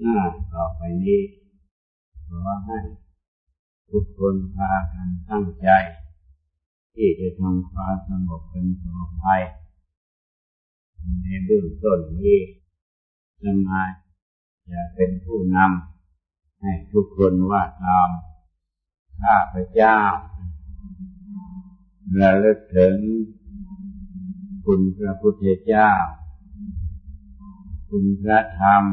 หน้าต่อไปนี้ขอให้ทุกคนพากันตั้งใจ ที่จะทำความสงบเป็นปลอดภัยในเบื้องต้นนี้จะมาจะเป็นผู้นำให้ทุกคนว่าตามข้าพเจ้าระลึกถึงคุณพระพุทธเจ้า คุณพระธรรม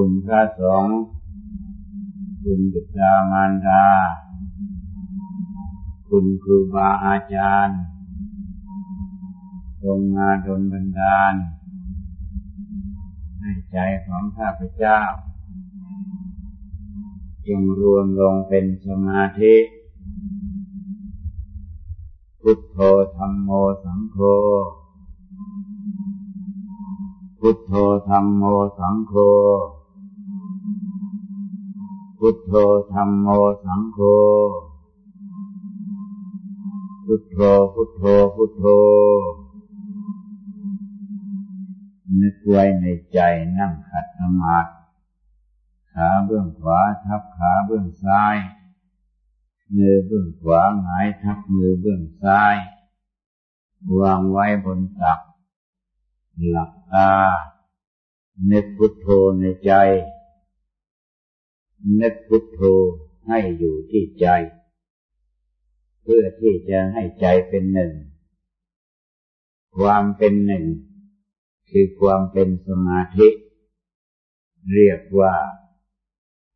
คุณพระสงฆ์คุณบิดามารดา คุณครูบาอาจารย์จงมาดลบันดาลให้ใจของข้าพเจ้าจงรวมลงเป็นสมาธิ พุทโธธรรมโมสังโฆ พุทโธธรรมโมสังโฆ พุทโธธรรมโมสังโฆ พุทโธ พุทโธ พุทโธ นึกไว้ในใจนั่งขัดสมาธิขาเบื้องขวาทับขาเบื้องซ้ายมือเบื้องขวาหงายทับมือเบื้องซ้าย วางไว้บนตัก หลับตา นึกพุทโธในใจ นึกพุทโธให้อยู่ที่ใจ เพื่อที่จะให้ใจเป็นหนึ่ง ความเป็นหนึ่ง คือความเป็นสมาธิ เรียกว่า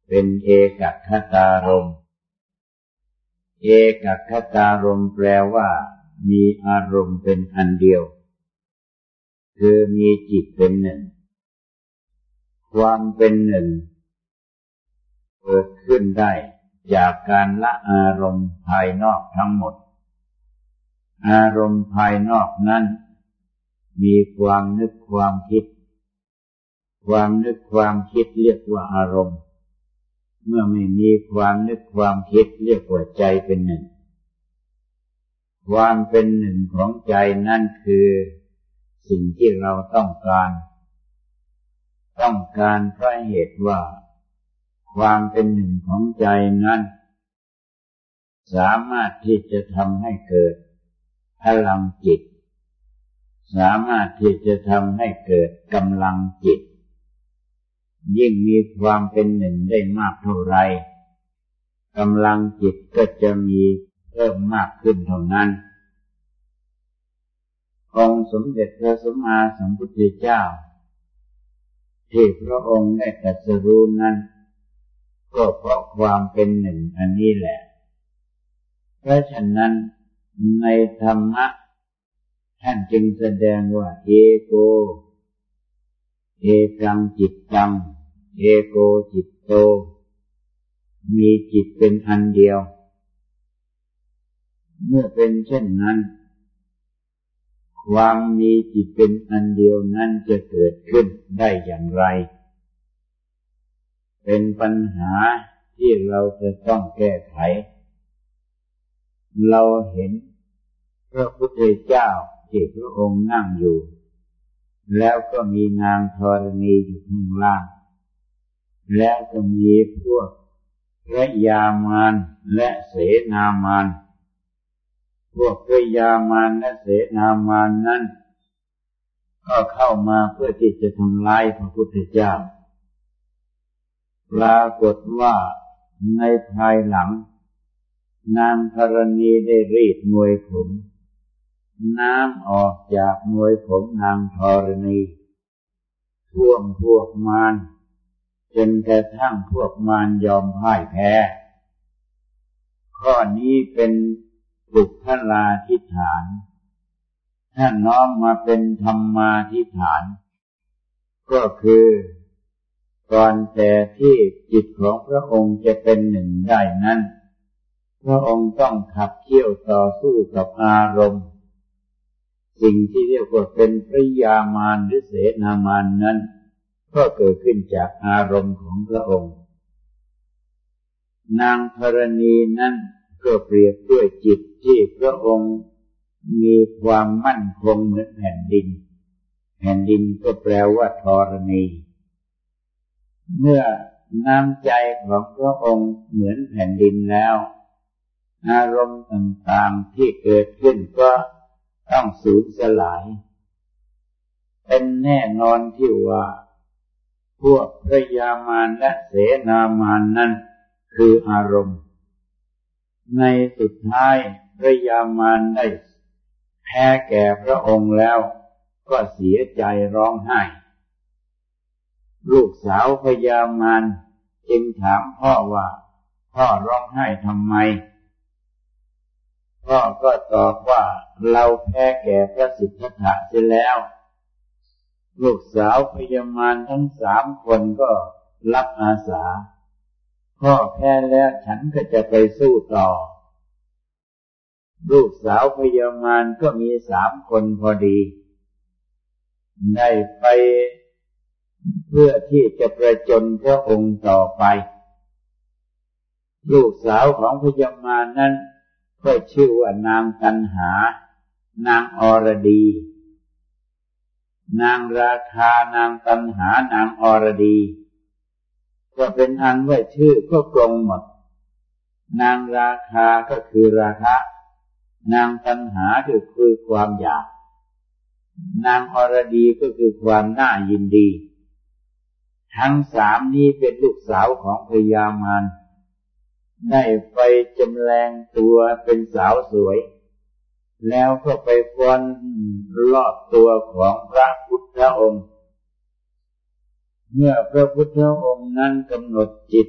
เป็นเอกคตารม เอกคตารมแปลว่า มีอารมณ์เป็นอันเดียว คือมีจิตเป็นหนึ่ง ความเป็นหนึ่ง เกิดขึ้นได้ จากการละอารมณ์ภายนอกทั้งหมด อารมณ์ภายนอกนั้น มีความนึกความคิด ความนึกความคิดเรียกว่าอารมณ์ เมื่อไม่มีความนึกความคิดเรียกว่าใจเป็นหนึ่ง ความเป็นหนึ่งของใจนั่นคือสิ่งที่เราต้องการ ต้องการเพราะเหตุว่า ความเป็นหนึ่งของใจนั้น สามารถที่จะทำให้เกิดพลังจิต สามารถที่จะทำให้เกิดกำลังจิต ยิ่งมีความเป็นหนึ่งได้มากเท่าไรกำลังจิตก็จะมีเพิ่มมากขึ้นเท่านั้น องค์สมเด็จพระสัมมาสัมพุทธเจ้า ที่พระองค์ได้ตรัสรู้นั้น ก็เพราะความเป็นหนึ่งอันนี้แหละ เพราะฉะนั้นในธรรมะท่านจึงแสดงว่า เอโก เอกังจิตตัง เอโกจิตโต มีจิตเป็นอันเดียว เมื่อเป็นเช่นนั้น ความมีจิตเป็นอันเดียวนั้นจะเกิดขึ้นได้อย่างไร เป็นปัญหาที่เราจะต้องแก้ไข เราเห็นพระพุทธเจ้าที่พระองค์นั่งอยู่ แล้วก็มีนางธรณีอยู่ข้างล่าง แล้วก็มีพวกพระยามานและเสนามานพวกพระยามานและเสนามานนั้น ก็เข้ามาเพื่อที่จะทำลายพระพุทธเจ้า ปรากฏว่าในภายหลัง นางธรณีได้รีดมวยผม น้ำออกจากมวยผมนางธรณีท่วมพวกมารจนกระทั่งพวกมารยอมพ่ายแพ้ ข้อนี้เป็นบุคลาธิฐาน ถ้าน้อมมาเป็นธรรมาธิฐาน ก็คือ ก่อนแต่ที่จิตของพระองค์จะเป็นหนึ่งได้นั้น พระองค์ต้องขับเคี่ยวต่อสู้กับอารมณ์ สิ่งที่เรียกว่าเป็นพระยามารหรือเสนามานนั้น ก็เกิดขึ้นจากอารมณ์ของพระองค์ นางธรณีนั้นก็เปรียบด้วยจิตที่พระองค์มีความมั่นคงเหมือนแผ่นดิน แผ่นดินก็แปลว่าธรณี เมื่อน้ำใจของพระองค์เหมือนแผ่นดินแล้ว อารมณ์ต่างๆที่เกิดขึ้นก็ต้องสูญสลาย เป็นแน่นอนที่ว่า พวกพระยามารและเสนามานนั้นคืออารมณ์ ในสุดท้ายพระยามารได้แพ้แก่พระองค์แล้วก็เสียใจร้องไห้ ลูกสาวพยามารจึงถามพ่อว่า พ่อร้องไห้ทำไม พ่อก็ตอบว่าเราแพ้แก่พระสิทธัตถะเสียแล้ว ลูกสาวพยามารทั้งสามคนก็รับอาสา พ่อแพ้แล้วฉันก็จะไปสู้ต่อ ลูกสาวพยามารก็มีสามคนพอดี ได้ไป เพื่อที่จะประจนพระองค์ต่อไป ลูกสาวของพญามานั้น ก็ชื่อว่านางกันหา นางอรดี นางราคานางตันหานางอรดี ก็เป็นอันว่าชื่อก็กลงหมด นางราคาก็คือราคะ นางตันหาคือคือความอยาก นางอรดีก็คือความน่ายินดี ทั้งสามนี้เป็นลูกสาวของพญามารได้ไปจำแรงตัวเป็นสาวสวย แล้วก็ไปฟ้อนรอบตัวของพระพุทธองค์ เมื่อพระพุทธองค์นั้นกำหนดจิต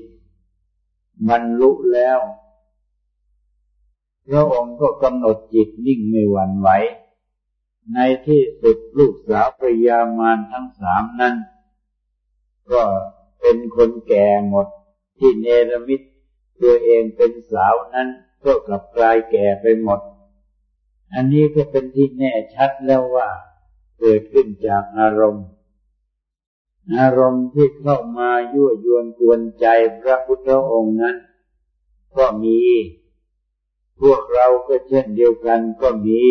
บรรลุแล้ว พระองค์ก็กำหนดจิตนิ่งไม่หวั่นไหว ในที่สุดลูกสาวพยามารทั้งสามนั้น ก็เป็นคนแก่หมด ที่เนรมิตตัวเองเป็นสาวนั้นก็กลับกลายแก่ไปหมด อันนี้ก็เป็นที่แน่ชัดแล้วว่า เกิดขึ้นจากอารมณ์ อารมณ์ที่เข้ามายั่วยวนกวนใจพระพุทธองค์นั้น ก็มี พวกเราก็เช่นเดียวกันก็มี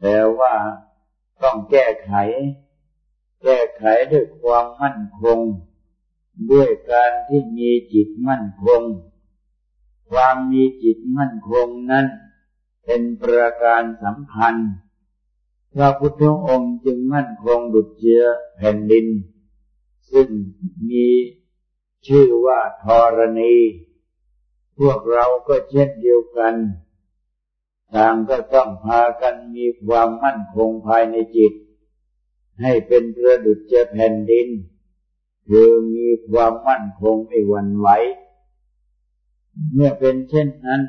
แต่ว่าต้องแก้ไข แก้ไขด้วยความมั่นคง ด้วยการที่มีจิตมั่นคง ความมีจิตมั่นคงนั้น เป็นประการสำคัญพระพุทธองค์จึงมั่นคงดุจเชื้อแผ่นดิน ซึ่งมีชื่อว่าธรณี พวกเราก็เช่นเดียวกันต่างก็ต้องพากันมีความมั่นคงภายในจิต ให้เป็นประดุจเจแผ่นดิน คือมีความมั่นคงไม่หวั่นไหว เมื่อเป็นเช่นนั้น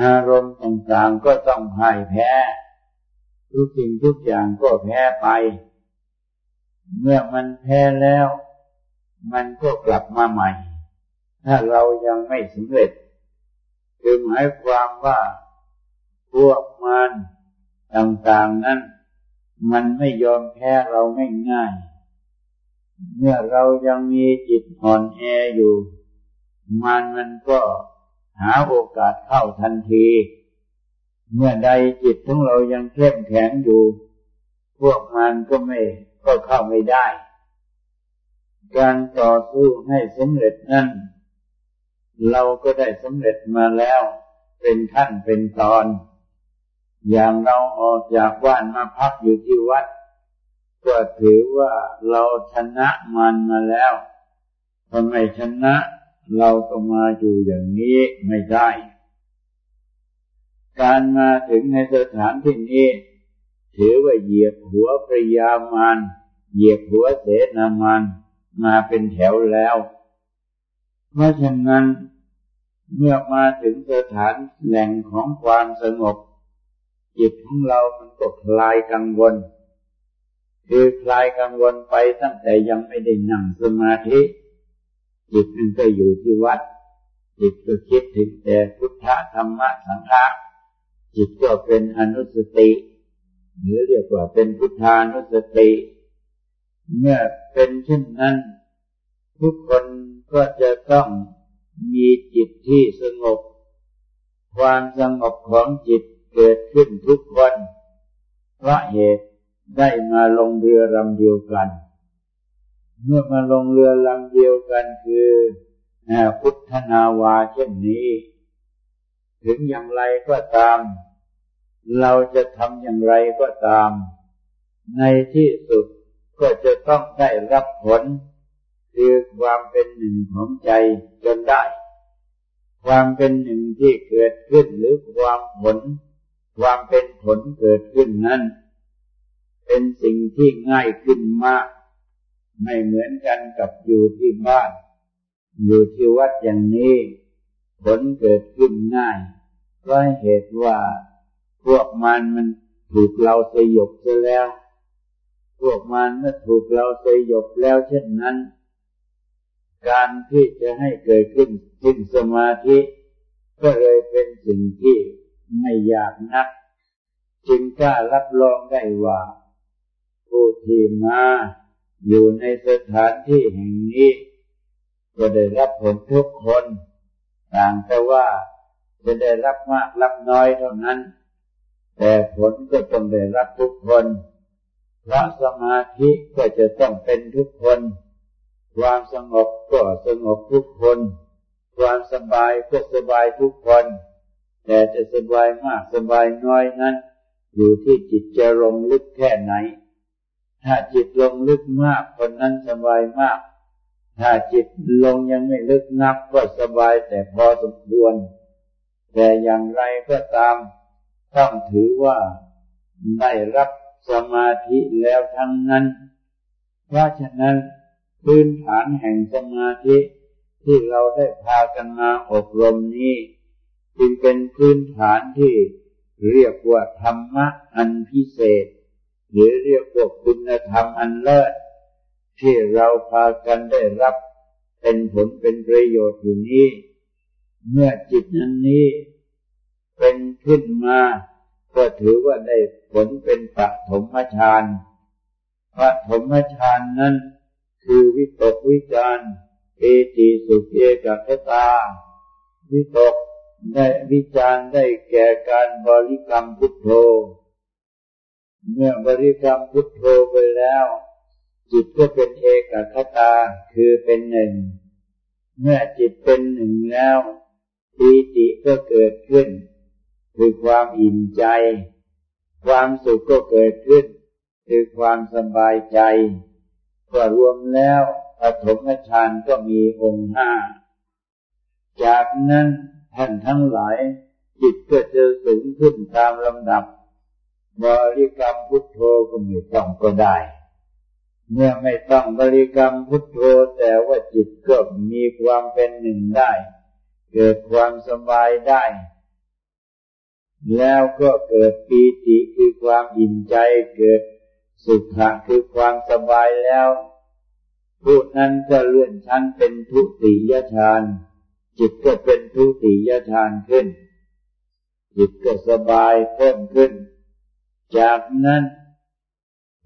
อารมณ์ต่างๆก็ต้องพ่ายแพ้ ทุกสิ่งทุกอย่างก็แพ้ไป เมื่อมันแพ้แล้ว มันก็กลับมาใหม่ ถ้าเรายังไม่สำเร็จคือหมายความว่าพวกมันต่างๆนั้น มันไม่ยอมแพ้เราง่ายๆเมื่อเรายังมีจิตอ่อนแออยู่ มันมันก็หาโอกาสเข้าทันที เมื่อใดจิตของเรายังเข้มแข็งอยู่ พวกมันก็ไม่ก็เข้าไม่ได้ การต่อสู้ให้สำเร็จนั้นเราก็ได้สำเร็จมาแล้ว เป็นขั้นเป็นตอน อย่างเราออกจากบ้านมาพักอยู่ที่วัด ก็ถือว่าเราชนะมันมาแล้วทำไมชนะ เราก็มาอยู่อย่างนี้ไม่ได้ การมาถึงในสถานที่นี้ ถือว่าเหยียบหัวพระยามานเหยียบหัวเสนามานมาเป็นแถวแล้ว เพราะฉะนั้น เมื่อมาถึงสถานแหล่งของความสงบ จิตของเรามันก็คลายกังวล คือคลายกังวลไปตั้งแต่ยังไม่ได้นั่งสมาธิ จิตมันก็อยู่ที่วัด จิตก็คิดถึงแต่พุทธธรรมะสังฆะจิตก็เป็นอนุสติหรือเรียกว่าเป็นพุทธานุสติ เมื่อเป็นเช่นนั้น ทุกคนก็จะต้องมีจิตที่สงบ ความสงบของจิต เกิดขึ้นทุกวันพระเหตุได้มาลงเรือลำเดียวกัน เมื่อมาลงเรือลำเดียวกันคือพุทธนาวาเช่นนี้ ถึงอย่างไรก็ตาม เราจะทำอย่างไรก็ตาม ในที่สุดก็จะต้องได้รับผล คือความเป็นหนึ่งของใจจนได้ ความเป็นหนึ่งที่เกิดขึ้นหรือความผล ความเป็นผลเกิดขึ้นนั้น เป็นสิ่งที่ง่ายขึ้นมาก ไม่เหมือนกันกับอยู่ที่บ้าน อยู่ที่วัดอย่างนี้ ผลเกิดขึ้นง่ายก็เหตุว่าพวกมันมันถูกเราสยบเสียแล้ว พวกมันเมื่อถูกเราสยบแล้วเช่นนั้น การที่จะให้เกิดขึ้นสิ้นสมาธิ ก็เลยเป็นสิ่งที่ ไม่ยากนัก จึงกล้ารับรองได้ว่าผู้ที่มาอยู่ในสถานที่แห่งนี้ก็ได้รับผลทุกคน ต่างแต่ว่าจะได้รับมากรับน้อยเท่านั้น แต่ผลก็ต้องได้รับทุกคนพระสมาธิก็จะต้องเป็นทุกคน ความสงบก็สงบทุกคน ความสบายก็สบายทุกคน แต่จะสบายมากสบายน้อยนั้น อยู่ที่จิตจะลงลึกแค่ไหน ถ้าจิตลงลึกมากคนนั้นสบายมาก ถ้าจิตลงยังไม่ลึกนักก็สบายแต่พอสมควร แต่อย่างไรก็ตาม ต้องถือว่าได้รับสมาธิแล้วทั้งนั้น เพราะฉะนั้นพื้นฐานแห่งสมาธิที่เราได้พากันมาอบรมนี้ จึงเป็นพื้นฐานที่เรียกว่าธรรมะอันพิเศษ หรือเรียกว่าคุณธรรมอันเลิศที่เราพากันได้รับเป็นผลเป็นประโยชน์อยู่นี้ เมื่อจิตนั้นนี้ เป็นขึ้นมาก็ถือว่าได้ผลเป็นปฐมฌานปฐมฌานนั้น คือวิตกวิจารเอติสุเอกคตา วิตก ได้วิจารได้แก่การบริกรรมพุทโธ เมื่อบริกรรมพุทโธไปแล้ว จิตก็เป็นเอกคตาคือเป็นหนึ่ง เมื่อจิตเป็นหนึ่งแล้วปีติก็เกิดขึ้น คือความอิ่มใจ ความสุขก็เกิดขึ้น คือความสบายใจก็รวมแล้วปฐมฌานก็มีองค์ห้า จากนั้น ท่านทั้งหลาย จิตก็จะสูงขึ้นตามลำดับบริกรรมพุทโธก็ไม่ต้องก็ได้ เมื่อไม่ต้องบริกรรมพุทโธแต่ว่าจิตก็มีความเป็นหนึ่งได้ เกิดความสบายได้ แล้วก็เกิดปีติคือความอิ่มใจเกิดสุขะคือความสบายแล้ว ผู้นั้นก็เลื่อนชั้นเป็นทุติยฌาน จิตก็เป็นทุติยฌานขึ้น จิตก็สบายเพิ่มขึ้น จากนั้น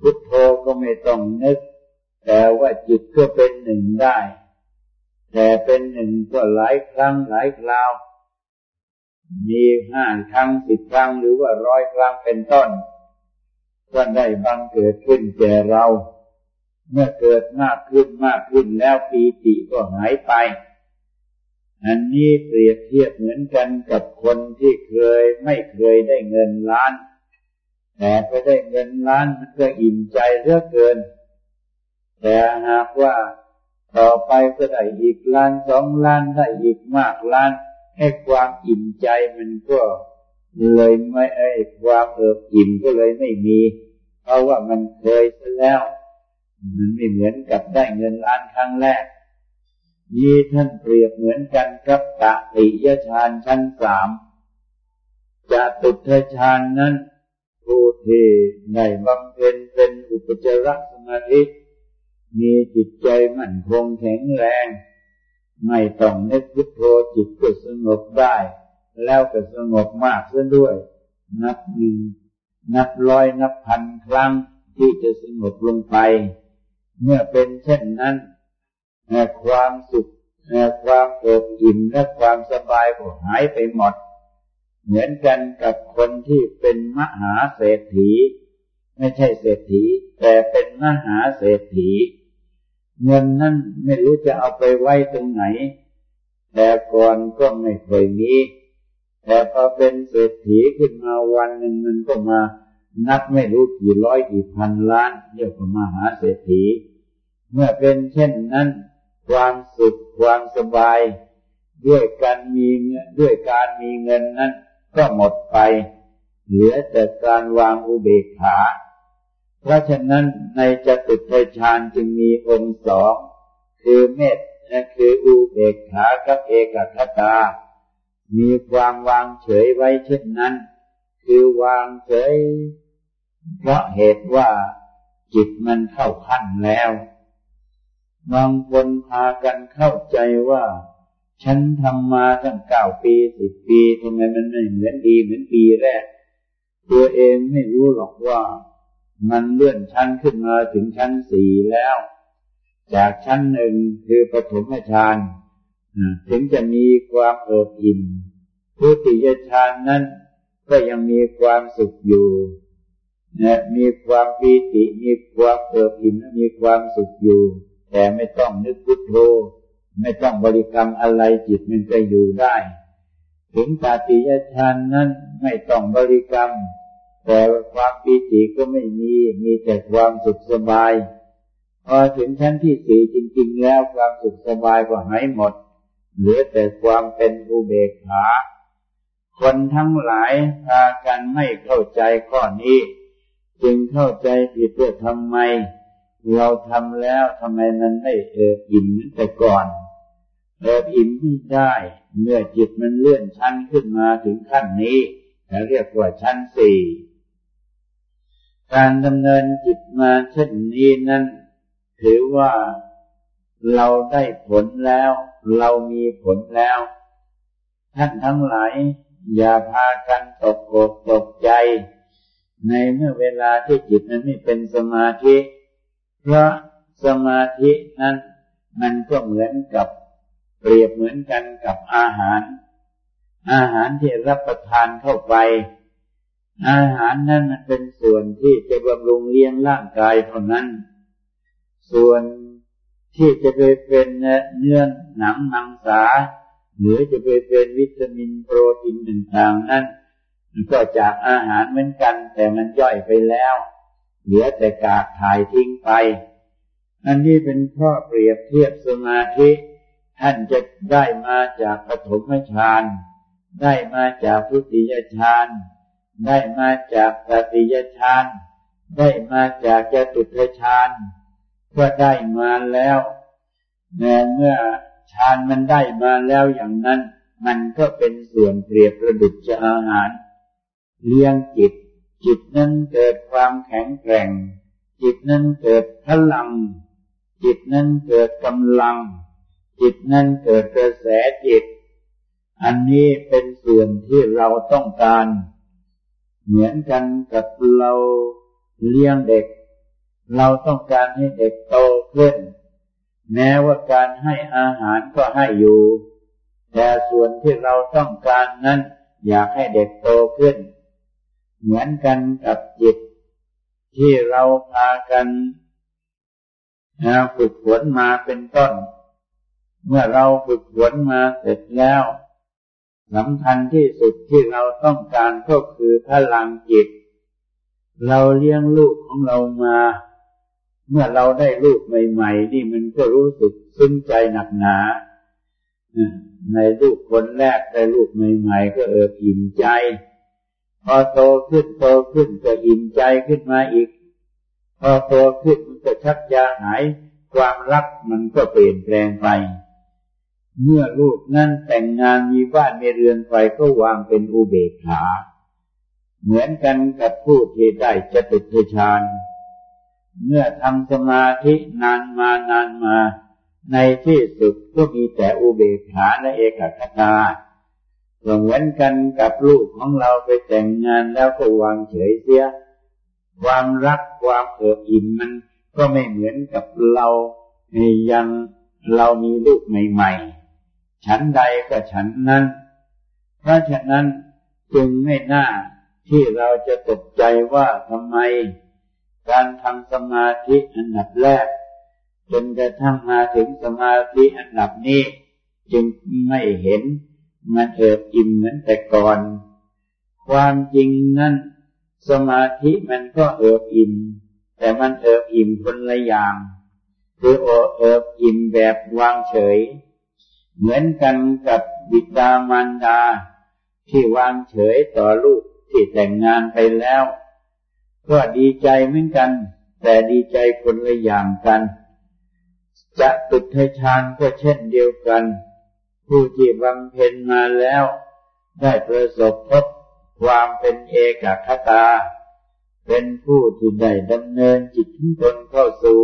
พุทโธก็ไม่ต้องนึก แต่ว่าจิตก็เป็นหนึ่งได้ แต่เป็นหนึ่งก็หลายครั้งหลายคราว มีห้าครั้งสิบครั้งหรือว่าร้อยครั้งเป็นต้น ก็ได้บังเกิดขึ้นแก่เรา เมื่อเกิดมากขึ้นมากขึ้นแล้วปีติก็หายไป อันนี้เปรียบเทียบเหมือนกันกับคนที่เคยไม่เคยได้เงินล้าน แต่ไปได้เงินล้านมันก็อิ่มใจเหลือเกิน แต่หากว่าต่อไปก็ได้อีกล้านสองล้านได้อีกมากล้านให้ความอิ่มใจมันก็เลยไม่ไอ้ความเอิบอิ่มก็เลยไม่มี เพราะว่ามันเคยซะแล้ว มันไม่เหมือนกับได้เงินล้านครั้งแรก ยี่ท่านเปรียบเหมือนกันกับตะติยฌานชั้นสามจะตุทฌานนั้นผู้ที่ได้บำเพ็ญเป็นอุปจารสมาธิมีจิตใจมั่นคงแข็งแรง ไม่ต้องนึกพุทโธจิตก็สงบได้ แล้วก็สงบมากเสียด้วย นับหนึ่งนับร้อยนับพันครั้งที่จะสงบลงไป เมื่อเป็นเช่นนั้น ความสุขความอบอิ่มและความสบายก็หายไปหมด เหมือนกันกับคนที่เป็นมหาเศรษฐี ไม่ใช่เศรษฐี แต่เป็นมหาเศรษฐี เงินนั้นไม่รู้จะเอาไปไว้ตรงไหน แต่ก่อนก็ไม่เคยมีแต่พอเป็นเศรษฐีขึ้นมาวันหนึ่งมันก็มา นับไม่รู้กี่ร้อยกี่พันล้านเรียกว่ามหาเศรษฐี เมื่อเป็นเช่นนั้น ความสุขความสบาย ด้วยการมีด้วยการมีเงินนั้น ก็หมดไป เหลือแต่การวางอุเบกขา เพราะฉะนั้นในจตุตฌานจึงมีองค์สองคือเมตคืออุเบกขากับเอกคตา มีความวางเฉยไว้เช่นนั้น คือวางเฉย เพราะเหตุว่าจิตมันเข้าขั้นแล้ว บางคนพากันเข้าใจว่า ฉันทำมาตั้งเก้าปีสิบปีทำไมมันไม่เหมือนดีเหมือนปีแรก ตัวเองไม่รู้หรอกว่า มันเลื่อนชั้นขึ้นมาถึงชั้นสี่แล้ว จากชั้นหนึ่งคือปฐมฌานถึงจะมีความเอิบอิ่มพุติยฌานนั้นก็ยังมีความสุขอยู่นะมีความปีติ มีความเอิบอิ่มมีความสุขอยู่ แต่ไม่ต้องนึกพุทโธไม่ต้องบริกรรมอะไรจิตมันจะอยู่ได้ ถึงตาติยฌานนั้นไม่ต้องบริกรรม แต่ความปีติก็ไม่มี มีแต่ความสุขสบาย พอถึงชั้นที่สี่จริง ๆ แล้วความสุขสบายก็หายหมด เหลือแต่ความเป็นอุเบกขา คนทั้งหลายพากันไม่เข้าใจข้อนี้ จึงเข้าใจผิดว่าทำไม เราทำแล้วทำไมมันไม่เอิบอิ่มแต่ก่อนเอิบอิ่มไม่ได้ เมื่อจิตมันเลื่อนชั้นขึ้นมาถึงขั้นนี้เรียกว่าชั้นสี่การดำเนินจิตมาเช่นนี้นั้น ถือว่าเราได้ผลแล้ว เรามีผลแล้วท่านทั้งหลายอย่าพากันตกอกตกใจ ในเมื่อเวลาที่จิตนั้นไม่เป็นสมาธิ เพราะสมาธินั้น มันก็เหมือนกับเปรียบเหมือนกันกับอาหาร อาหารที่รับประทานเข้าไป อาหารนั้นมันเป็นส่วนที่จะบำรุงเลี้ยงร่างกายเท่านั้น ส่วนที่จะไปเป็นเนื้อหนังมังสาหรือจะไปเป็นวิตามินโปรตีนต่างๆนั้นมันก็จากอาหารเหมือนกัน แต่มันย่อยไปแล้ว เหลือแต่กากถ่ายทิ้งไป อันนี้เป็นข้อเปรียบเทียบสมาธิ ท่านจะได้มาจากปฐมฌานได้มาจากพุทธิยฌานได้มาจากสติยฌานได้มาจากจตุทฌานก็ได้มาแล้วเมื่อฌานมันได้มาแล้วอย่างนั้น มันก็เป็นส่วนเปรียบประดุจจะอาหาร เลี้ยงจิต จิตนั้นเกิดความแข็งแกร่ง จิตนั้นเกิดพลัง จิตนั้นเกิดกำลัง จิตนั้นเกิดกระแสจิต อันนี้เป็นส่วนที่เราต้องการ เหมือนกันกับเราเลี้ยงเด็ก เราต้องการให้เด็กโตขึ้น แม้ว่าการให้อาหารก็ให้อยู่ แต่ส่วนที่เราต้องการนั้น อยากให้เด็กโตขึ้น เหมือนกันกับจิต ที่เราพากันฝึกฝนมาเป็นต้น เมื่อเราฝึกฝนมาเสร็จแล้วสำคัญที่สุดที่เราต้องการก็คือพลังจิต เราเลี้ยงลูกของเรามา เมื่อเราได้ลูกใหม่ๆนี่มันก็รู้สึกซึ้งใจหนักหนาในลูกคนแรกได้ลูกใหม่ๆก็เอออิ่มใจ พอโตขึ้นโตขึ้นก็อิ่มใจขึ้นมาอีก พอโตขึ้นมันก็ชักจะหาย ความรักมันก็เปลี่ยนแปลงไป เมื่อลูกนั้นแต่งงานมีบ้านมีเรือนไปก็วางเป็นอุเบกขา เหมือนกันกับผู้ที่ได้จตุทฌานเมื่อทำสมาธินานมานานมา ในที่สุดก็มีแต่อุเบกขาและเอกคตา เหมือนกันกับลูกของเราไปแต่งงานแล้วก็วางเฉยเสีย ความรักความเอิบอิ่มมันก็ไม่เหมือนกับเรายังเรามีลูกใหม่ๆ ฉันใดก็ฉันนั้น เพราะฉะนั้นจึงไม่น่าที่เราจะตกใจว่าทำไม การทำสมาธิอันดับแรก จนกระทั่งมาถึงสมาธิอันดับนี้ จึงไม่เห็น มันเอิบอิ่มเหมือนแต่ก่อน ความจริงนั้นสมาธิมันก็เอิบอิ่ม แต่มันเอิบอิ่มคนละอย่าง คือโอเอิบอิ่มแบบวางเฉย เหมือนกันกับบิดามารดา ที่วางเฉยต่อลูกที่แต่งงานไปแล้ว ก็ดีใจเหมือนกัน แต่ดีใจคนละอย่างกัน จะตุทฌานก็เช่นเดียวกัน ผู้ที่บำเพ็ญมาแล้ว ได้ประสบพบความเป็นเอกคตา เป็นผู้ที่ได้ดำเนินจิตทุตนเข้าสู่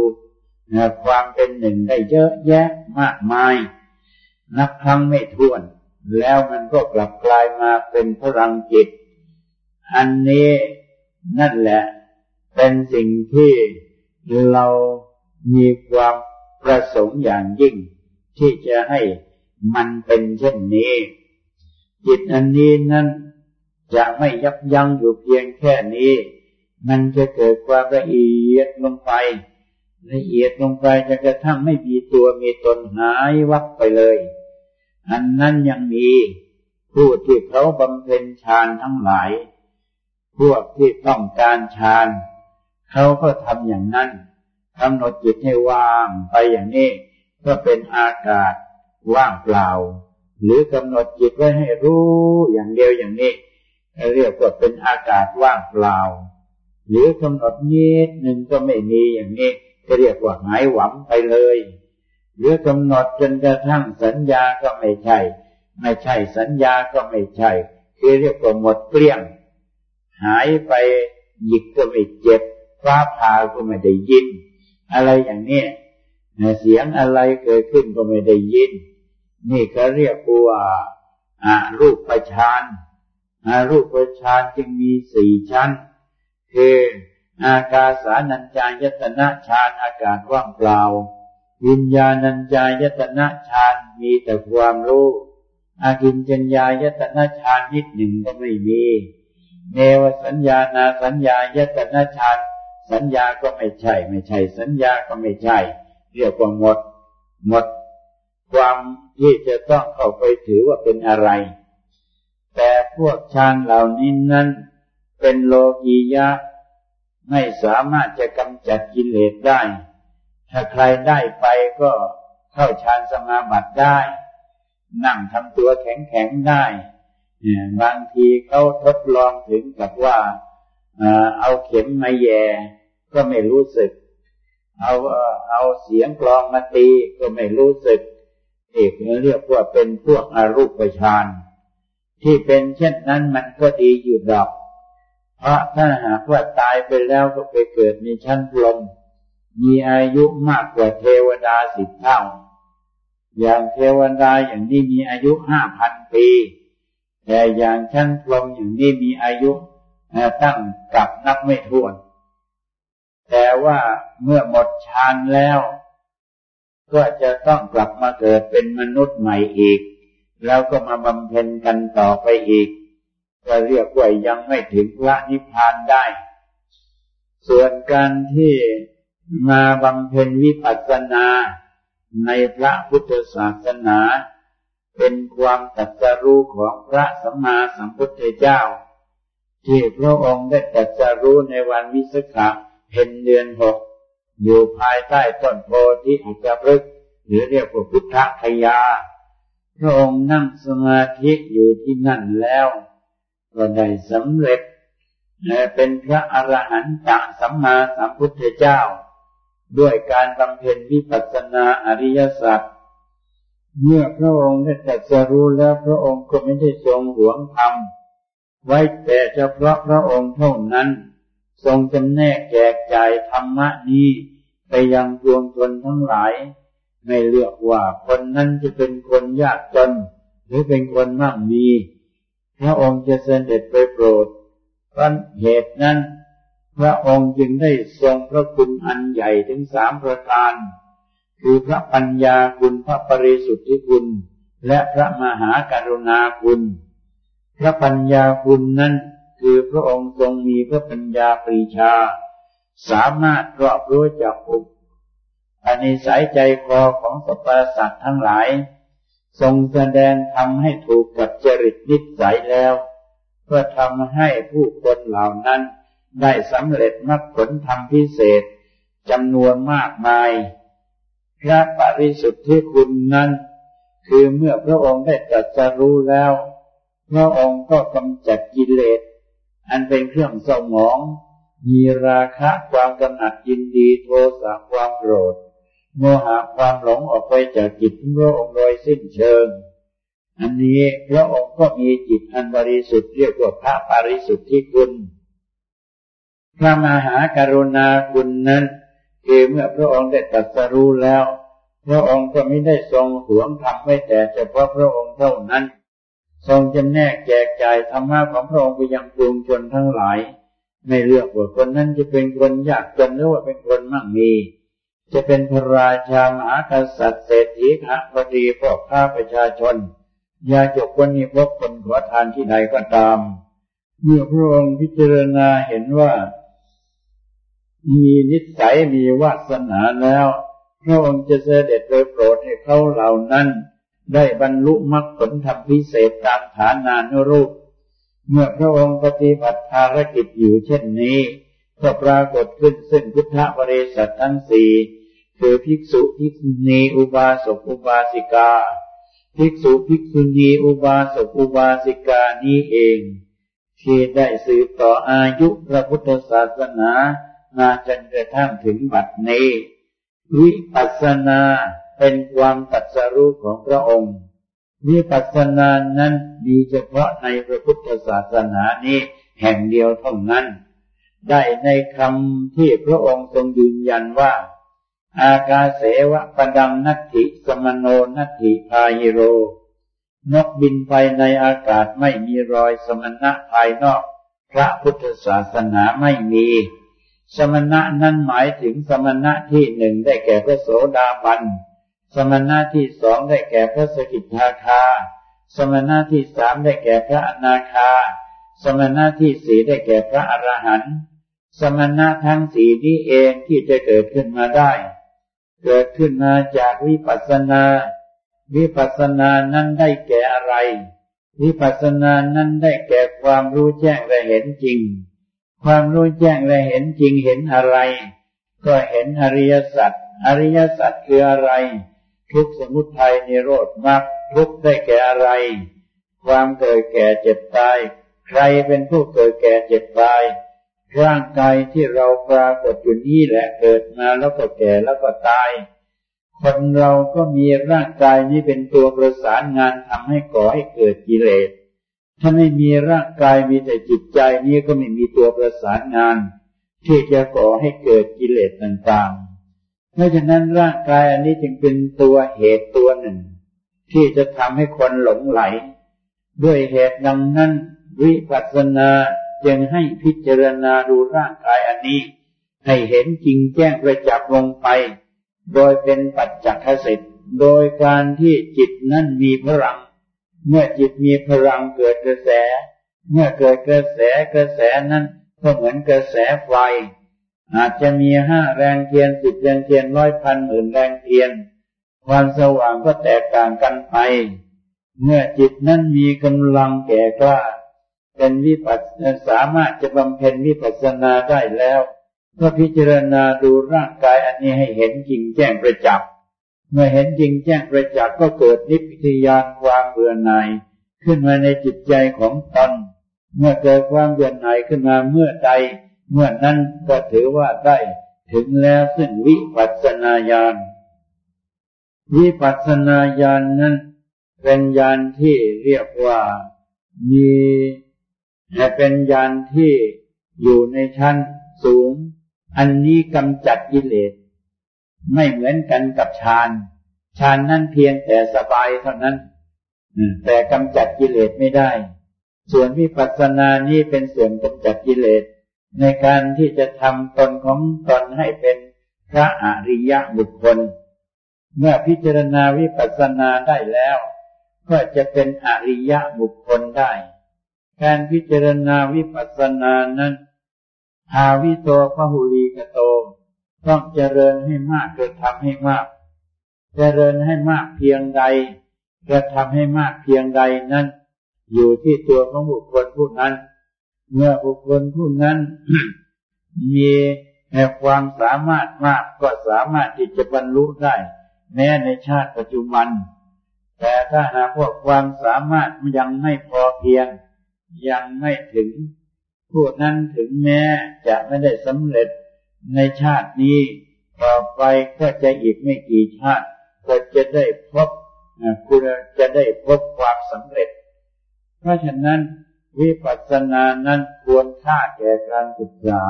ความเป็นหนึ่งได้เยอะแยะมากมาย นับครั้งไม่ถ้วน แล้วมันก็กลับกลายมาเป็นพลังจิต อันนี้นั่นแหละ เป็นสิ่งที่เรามีความประสงค์อย่างยิ่ง ที่จะให้ มันเป็นเช่นนี้ จิตอันนี้นั้นจะไม่ยับยั้งอยู่เพียงแค่นี้ มันจะเกิดความละเอียดลงไป ละเอียดลงไปจนกระทั่งไม่มีตัวมีตนหายวับไปเลย อันนั้นยังมีผู้ที่เขาบำเพ็ญฌานทั้งหลาย พวกที่ต้องการฌานเขาก็ทำอย่างนั้นกำหนดจิตให้ว่างไปอย่างนี้ ก็เป็นอากาศ ว่างเปล่า หรือกำหนดจิตไว้ให้รู้อย่างเดียวอย่างนี้ เรียกว่าเป็นอากาศว่างเปล่า หรือกำหนดนิดหนึ่งก็ไม่มีอย่างนี้ก็เรียกว่าหายหวังไปเลย หรือกำหนดจนกระทั่งสัญญาก็ไม่ใช่ ไม่ใช่สัญญาก็ไม่ใช่ คือเรียกว่าหมดเกลี้ยง หายไปหยิกก็ไม่เจ็บฟ้าผ่าก็ไม่ได้ยิน อะไรอย่างนี้เสียงอะไรเกิดขึ้นก็ไม่ได้ยิน นี่เขาเรียกว่ารูปประชานรูปประชานจึงมีสี่ชั้น คือ อากาสานัญจายตนะฌานอากาศว่างเปล่า วิญญาณัญจายตนะฌานมีแต่ความรู้อากินจัญญายตนะฌานนิดหนึ่งก็ไม่มีเนวสัญญานาสัญญายตนะฌานสัญญาก็ไม่ใช่ ไม่ใช่ สัญญาก็ไม่ใช่ เรียกว่าหมด หมด ความที่จะต้องเข้าไปถือว่าเป็นอะไร แต่พวกฌานเหล่านี้นั้น เป็นโลกียะ ไม่สามารถจะกำจัดกิเลสได้ ถ้าใครได้ไปก็เข้าฌานสมาบัติได้ นั่งทำตัวแข็งๆได้บางทีเขาทดลองถึงกับว่าเอาเข็มมาแย่ก็ไม่รู้สึก เอาเอาเสียงกลองมาตีก็ไม่รู้สึก อกเรียกว่าเป็นพวกอรูปฌานที่เป็นเช่นนั้นมันก็ดีอยู่ดอก เพราะถ้าหากว่าตายไปแล้วก็ไปเกิดในชั้นพรหมมีอายุมากกว่าเทวดาสิบเท่า อย่างเทวดาอย่างนี้มีอายุห้าพันปี แต่อย่างชั้นพรหมอย่างนี้มีอายุตั้งกับนับไม่ถ้วน แต่ว่าเมื่อหมดฌานแล้ว ก็จะต้องกลับมาเกิดเป็นมนุษย์ใหม่อีก แล้วก็มาบำเพ็ญกันต่อไปอีกก็เรียกว่ายังไม่ถึงพระนิพพานได้ ส่วนการที่มาบำเพ็ญวิปัสสนาในพระพุทธศาสนา เป็นความตัดสรู้ของพระสัมมาสัมพุทธเจ้า ที่พระองค์ได้ตัดสรู้ในวันวิสขะเพ็ญเดือนหก อยู่ภายใต้ต้นโพธิอัจฉริกหรือเรียกว่าพุทธคยา พระองค์นั่งสมาธิอยู่ที่นั่นแล้ว ก็ได้สำเร็จเป็นพระอรหันตสัมมาสัมพุทธเจ้า ด้วยการบำเพ็ญวิปัสสนาอริยสัจเมื่อพระองค์ได้ตรัสรู้แล้วพระองค์ก็ไม่ได้ทรงหวงธรรมไว้แต่เฉพาะพระองค์เท่านั้น ทรงจำแนกแจกจ่ายธรรมะนี้ไปยังดวงชนทั้งหลาย ไม่เลือกว่าคนนั้นจะเป็นคนยากจน หรือเป็นคนมั่งมีพระองค์จะเสด็จไปโปรดเพราะเหตุนั้น พระองค์จึงได้ทรงพระคุณอันใหญ่ถึงสามประการ คือพระปัญญาคุณพระปริสุทธิคุณ และพระมหากรุณาคุณ พระปัญญาคุณนั้น คือพระองค์ทรงมีพระปัญญาปรีชา สามารถรอบรู้จักอุปอนิสัยใจคอของสรรพสัตว์ทั้งหลาย ทรงแสดงทำให้ถูกกับจริตนิสัยแล้ว เพื่อทำให้ผู้คนเหล่านั้น ได้สำเร็จมรรคผลธรรมพิเศษจำนวนมากมาย พระปริสุทธิคุณนั้น คือเมื่อพระองค์ได้ตรัสรู้แล้ว พระองค์ก็กำจัดกิเลส อันเป็นเครื่องสมอง มีราคะความกำหนัดยินดีโทสะความโกรธ โมหะความหลงออกไปจากจิตพระองค์โดยสิ้นเชิง อันนี้พระองค์ก็มีจิตอันบริสุทธิ์เรียกว่าพระปริสุทธิ์ที่คุณ พระมหากรุณาคุณนั้นคือเมื่อพระองค์ได้ตรัสรู้แล้ว พระองค์ก็ไม่ได้ทรงหวงทำไว้แต่เฉพาะพระองค์เท่านั้น ทรงจำแนกแจกจ่ายธรรมะของพระองค์ไปยังปวงชนทั้งหลาย ไม่เลือกว่าคนนั้นจะเป็นคนยากจนหรือว่าเป็นคนมั่งมี จะเป็นพระราชามหากษัตริย์เศรษฐีขะพอดีพ่อข้าประชาชนยาจกคนนี้พบคนขอทานที่ใดก็ตาม เมื่อพระองค์พิจารณาเห็นว่า มีนิสัยมีวาสนาแล้ว พระองค์จะเสด็จไปโปรดให้เขาเหล่านั้น ได้บรรลุมรรคผลธรรมพิเศษตามฐานานุรูป เมื่อพระองค์ปฏิบัติภารกิจอยู่เช่นนี้ก็ปรากฏขึ้นซึ่งพุทธบริษัททั้งสี่คือภิกษุภิกษุณีอุบาสกอุบาสิกา ภิกษุภิกษุณีอุบาสกอุบาสิกานี้เอง ที่ได้สืบต่ออายุพระพุทธศาสนามาจนกระทั่งถึงบัดนี้ วิปัสสนา เป็นความตัดสรู้ของพระองค์ วิปัสสนานั้นมีเฉพาะในพระพุทธศาสนานี้แห่งเดียวเท่านั้น ได้ในคำที่พระองค์ทรงยืนยันว่า อากาเสวะปดังนัตถิสมโนนัตถิพายิโร นกบินไปในอากาศไม่มีรอยสมณะภายนอก พระพุทธศาสนาไม่มี สมณะนั้นหมายถึงสมณะที่หนึ่งได้แก่พระโสดาบัน สมณะที่สองได้แก่พระสกิทาคา สมณะที่สามได้แก่พระอนาคา สมณะที่สี่ได้แก่พระอรหันต์ สมณะทั้งสี่นี้เองที่จะเกิดขึ้นมาได้ เกิดขึ้นมาจากวิปัสสนา วิปัสสนานั้นได้แก่อะไร วิปัสสนานั้นได้แก่ความรู้แจ้งและเห็นจริง ความรู้แจ้งและเห็นจริงเห็นอะไร ก็เห็นอริยสัจ อริยสัจคืออะไร ทุกสมุทัยนิโรธมรรคทุกได้แก่อะไร ความเกิดแก่เจ็บตาย ใครเป็นผู้เกิดแก่เจ็บตาย ร่างกายที่เราปรากฏอยู่นี้แหละเกิดมาแล้วก็แก่แล้วก็ตาย คนเราก็มีร่างกายนี้เป็นตัวประสานงานทำให้ก่อให้เกิดกิเลส ถ้าไม่มีร่างกายมีแต่จิตใจนี้ก็ไม่มีตัวประสานงาน ที่จะก่อให้เกิดกิเลสต่างๆ เพราะฉะนั้นร่างกายอันนี้จึงเป็นตัวเหตุตัวหนึ่ง ที่จะทำให้คนหลงไหล ด้วยเหตุดังนั้น วิปัสสนาจึงให้พิจารณาดูร่างกายอันนี้ ให้เห็นจริงแจ้งประจักษ์ลงไป โดยเป็นปัจจักสิทธิ์โดยการที่จิตนั้นมีพลัง เมื่อจิตมีพลังเกิดกระแส เมื่อเกิดกระแสกระแสนั้นก็เหมือนกระแสไฟ อาจจะมีห้าแรงเทียนสิบแรงเทียนร้อยพันหมื่นแรงเทียน ความสว่างก็แตกต่างกันไป เมื่อจิตนั้นมีกำลังแก่กล้า เป็นวิปัสสามารถจะบำเพ็ญวิปัสสนาได้แล้วก็พิจารณาดูร่างกายอันนี้ให้เห็นจริงแจ้งประจักษ์เมื่อเห็นจริงแจ้งประจักษ์ก็เกิดนิพพิยานความเบื่อหน่ายขึ้นมาในจิตใจของตนเมื่อเกิดความเบื่อหน่ายขึ้นมาเมื่อใด เมื่อนั้นก็ถือว่าได้ถึงแล้วซึ่งวิปัสสนาญาณ วิปัสสนาญาณนนั้น เป็นญาณที่เรียกว่ามีเป็นญาณที่อยู่ในชั้นสูง อันนี้กำจัดกิเลส ไม่เหมือนกันกับฌาน ฌานนั้นเพียงแต่สบายเท่านั้น แต่กำจัดกิเลสไม่ได้ ส่วนวิปัสสนานี้เป็นส่วนกำจัดกิเลส ในการที่จะทำตนของตนให้เป็นพระอริยะบุคคล เมื่อพิจารณาวิปัสสนาได้แล้ว ก็จะเป็นอริยะบุคคลได้ การพิจารณาวิปัสสนานั้นหาวิโตพหุลีกโต ต้องเจริญให้มากกระทำให้มาก เจริญให้มากเพียงใดกระทำให้มากเพียงใดนั้น อยู่ที่ตัวของบุคคลผู้นั้น เมื่อบุคคลผู้นั้น มีความสามารถมากก็สามารถที่จะบรรลุได้ แม้ในชาติปัจจุบัน แต่ถ้าหากว่าความสามารถยังไม่พอเพียง ยังไม่ถึงผู้นั้นถึงแม้จะไม่ได้สำเร็จในชาตินี้ ต่อไปก็จะอีกไม่กี่ชาติ ก็จะได้พบคุณจะได้พบความสำเร็จ เพราะฉะนั้น วิปัสสนานั้นควรค่าแก่การศึกษา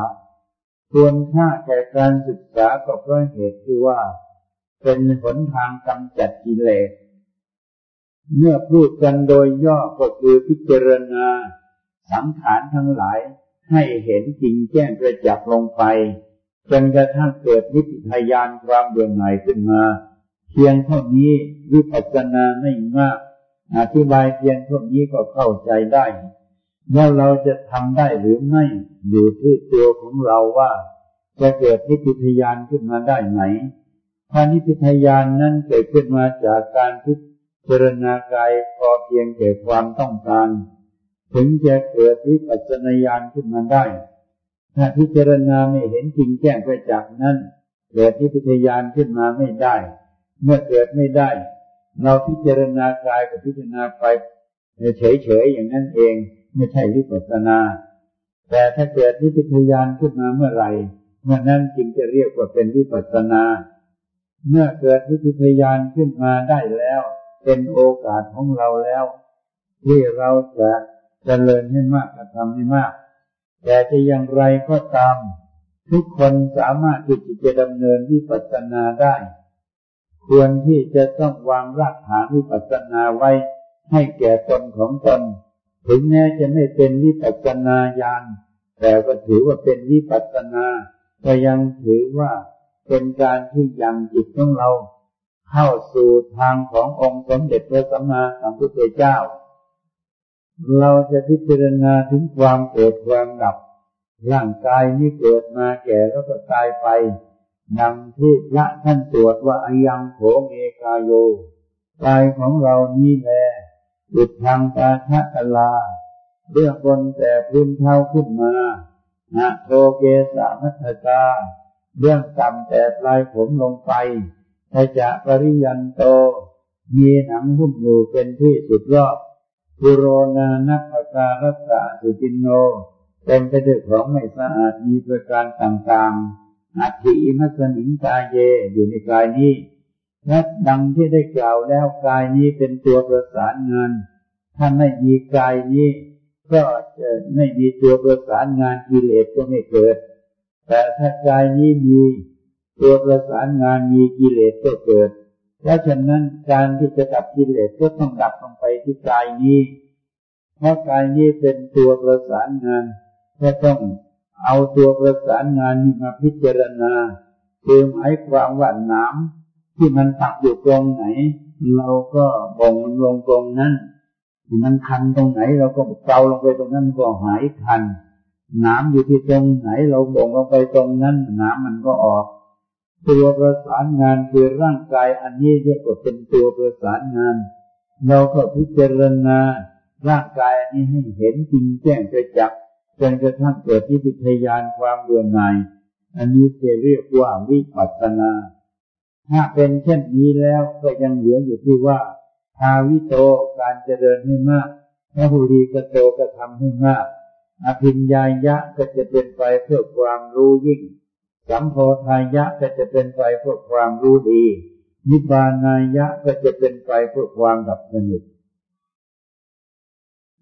ควรค่าแก่การศึกษาก็เพราะเหตุที่ว่า เป็นหนทางกำจัดกิเลส เมื่อพูดกันโดยย่อก็คือพิจารณา สังขารทั้งหลายให้เห็นจริงแจ้งประจักษ์ลงไป จนกระทั่งเกิดวิปิทยานความเบื่อหน่ายขึ้นมา เพียงเท่านี้วิปัสสนาไม่มาก อธิบายเพียงเท่านี้ก็เข้าใจได้ ว่าเราจะทำได้หรือไม่อยู่ที่ตัวของเราว่า จะเกิดนิพพิทยานขึ้นมาได้ไหมถ้านิพพิทยานนั้นเกิดขึ้นมาจากการพิจารณากายพอเพียงแก่ความต้องการ ถึงจะเกิดวิปัสสนาญาณขึ้นมาได้ ถ้าพิจารณาไม่เห็นจริงแจ้งไปจากนั้นเกิดวิปัสญาณขึ้นมาไม่ได้ เมื่อเกิดไม่ได้ เราพิจารณากายกับพิจารณาไปเฉยๆอย่างนั้นเอง ไม่ใช่วิปัสนา แต่ถ้าเกิดวิปัสญาณขึ้นมาเมื่อไหร่เมื่อนั้นจึงจะเรียกว่าเป็นวิปัสนา เมื่อเกิดวิปัสญาณขึ้นมาได้แล้ว เป็นโอกาสของเราแล้ว ที่เราจะจเจริญให้มากกระทำให้มาก แต่จะอย่างไรก็ตาม ทุกคนสามารถที่จะดำเนินวิปัสสนาได้ ควรที่จะต้องวางรากฐานวิปัสสนาไว้ให้แก่ตนของตน ถึงแม้จะไม่เป็นวิปัสสนาญาณแต่ก็ถือว่าเป็นวิปัสสนาก็ยังถือว่าเป็นการที่ยังจิตของเรา เข้าสู่ทางขององค์สมเด็จพระสัมมาสัมพุทธเจ้า เราจะพิจารณาถึงความเกิดความดับ ร่างกายนี้เกิดมาแก่แล้วก็ตายไปดังที่พระท่านตรวจว่าอายังโขเมกายโยกายของเรานี้แลอุ ดทางตาทะตลาเรื่องบนแต่พื้นเท้าขึ้นมานะโทเกสามัทกาเรื่องต่ำแต่ปลายผมลงไปถ้าจะปริยันโต มีหนังหุ้มอยู่เป็นที่สุดรอบปุโรนานักการัตาสุจินโนเต็มไปด้วยของไม่สะอาดมีประการต่างๆอัติมัสนิงกายเยอยู่ในกายนี้ และดังที่ได้กล่าวแล้วกายนี้เป็นตัวประสานงาน ถ้าไม่มีกายนี้ ก็จะไม่มีตัวประสานงานกิเลสก็ไม่เกิด แต่ถ้ากายนี้มีตัวประสานงานมีกิเลสก็เกิด เพราะฉะนั้นการที่จะดับกิเลสก็ต้องดับลงไปที่กายนี้ เพราะกายนี้เป็นตัวประสานงานก็ต้องเอาตัวประสานงานนี้มาพิจารณาคือหมายความว่าน้ำ ที่มันตักอยู่ตรงไหน เราก็บ่งมันลงตรงนั้นมันคันตรงไหน เราก็เกาลงไปตรงนั้นก็หายคันน้ำอยู่ที่ตรงไหน เราบ่งลงไปตรงนั้นน้ำมันก็ออก ตัวประสานงานคือร่างกายอันนี้เรียกว่าเป็นตัวประสานงาน เราก็พิจารณาร่างกายอันนี้ให้เห็นจริงแจ้งไปจักจนกระทั่งเกิดที่พิทยานความเบื่อหน่าย อันนี้จะเรียกว่าวิปัสสนา ถ้าเป็นเช่นนี้แล้วก็ยังเหลืออยู่ที่ว่าทาวิโตการเจริญให้มากพระหุรีกโตกระทำให้มาก อภิญญายะก็จะเป็นไปเพื่อความรู้ยิ่ง สัมโพธายะก็จะเป็นไปเพื่อความรู้ดี นิบานายะก็จะเป็นไปเพื่อความดับสนิท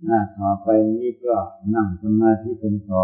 นะต่อไปนี้ก็นั่งสมาธิเป็นพอ